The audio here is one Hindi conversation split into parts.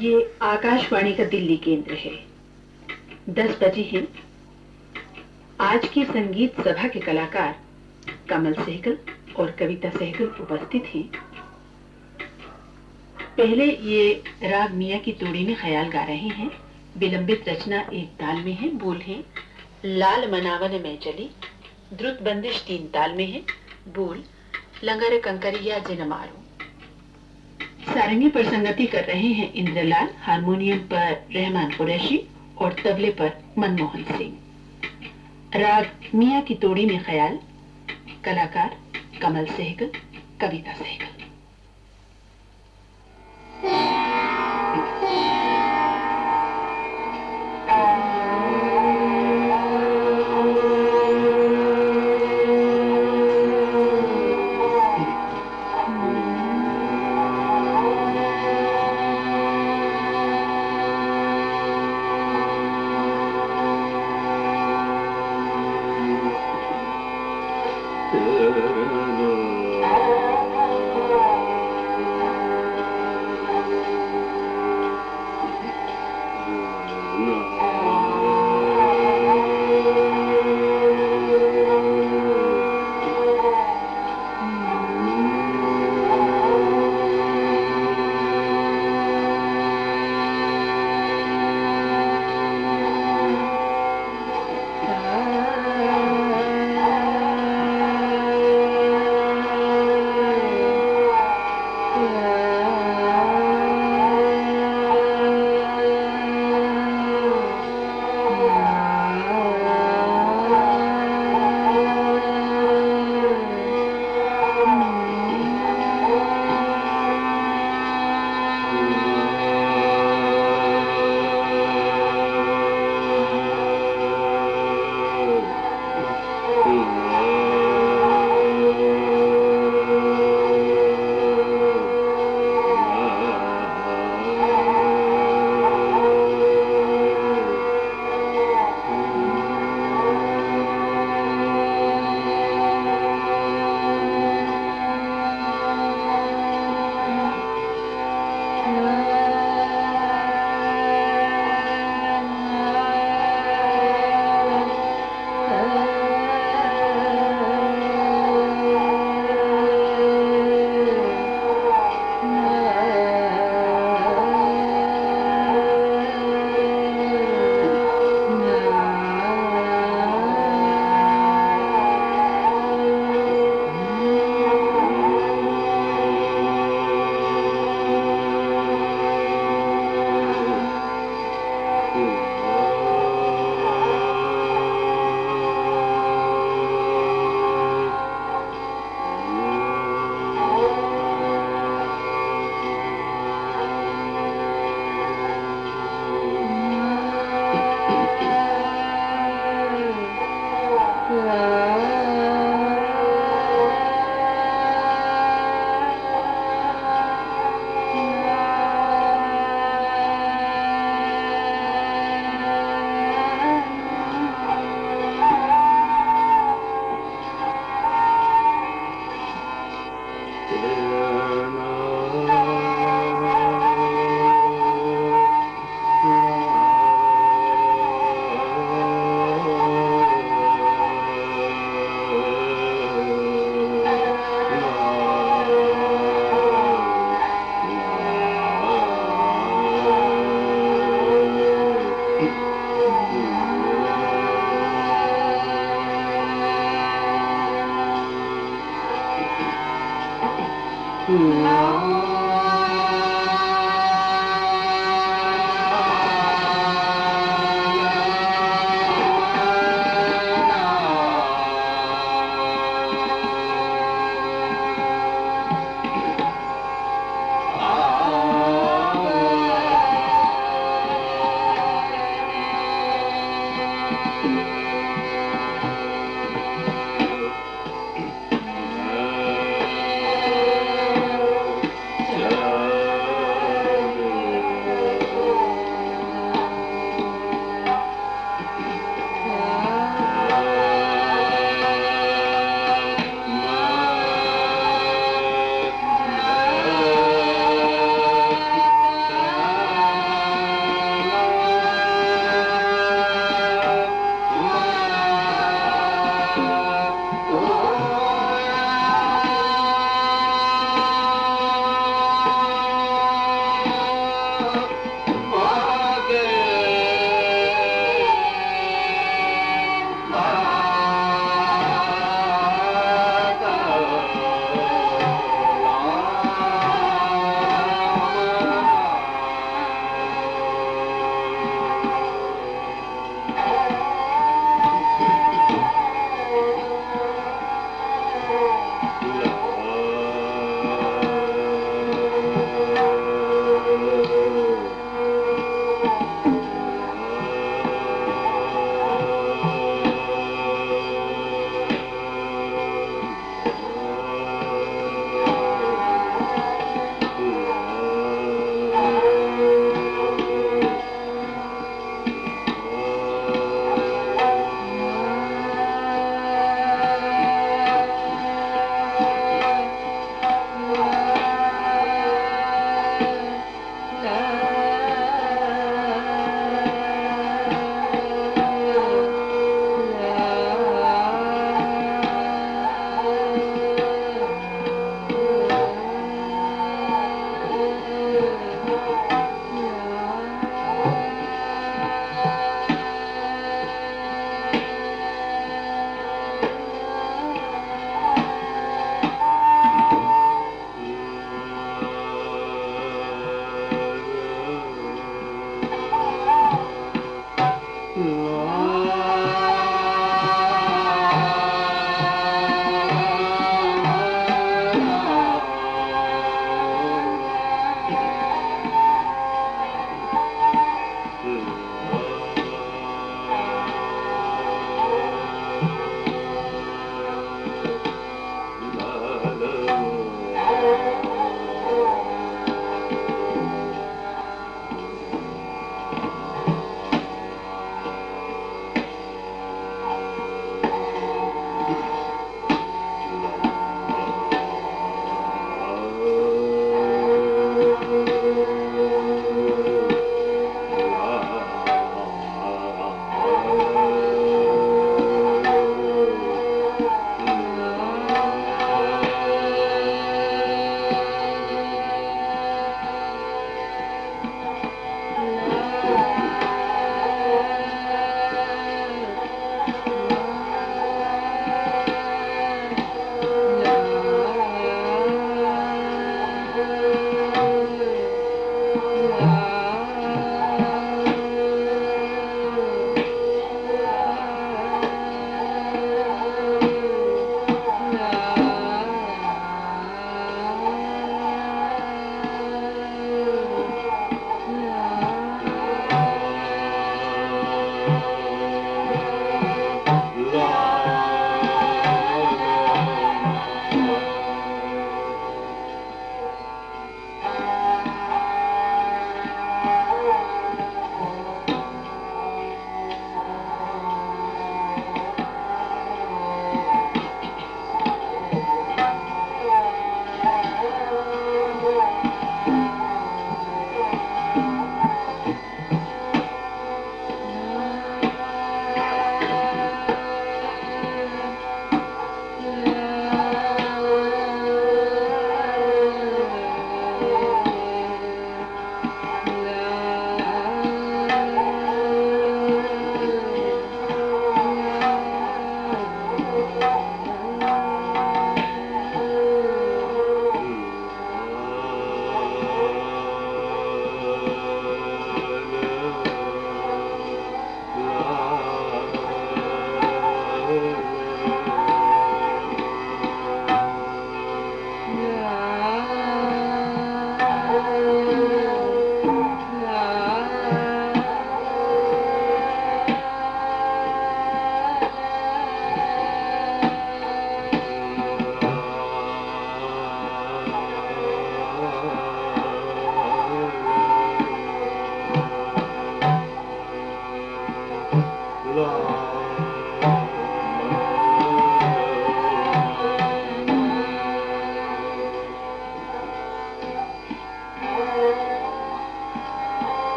ये आकाशवाणी का दिल्ली केंद्र है। दस बजे हैं। आज की संगीत सभा के कलाकार कमल सहगल और कविता सहगल उपस्थित हैं। पहले ये राग मिया की तोड़ी में ख्याल गा रहे हैं। विलंबित रचना एक ताल में है, बोल है, लाल मनावन में चली, द्रुत बंदिश तीन ताल में है, बोल, लंगर कंकरिया जिन मारो। सारंगी पर संगति कर रहे हैं इंद्रलाल, हारमोनियम पर रहमान कुरैशी और तबले पर मनमोहन सिंह। राग, मिया की तोड़ी में ख्याल, कलाकार कमल सहगल, कविता Sehgal.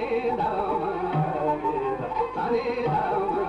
Hare Rama, Hare Rama.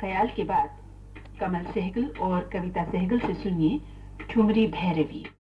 ख्याल के बाद कमल सहगल और कविता सहगल से सुनिए ठुमरी भैरवी।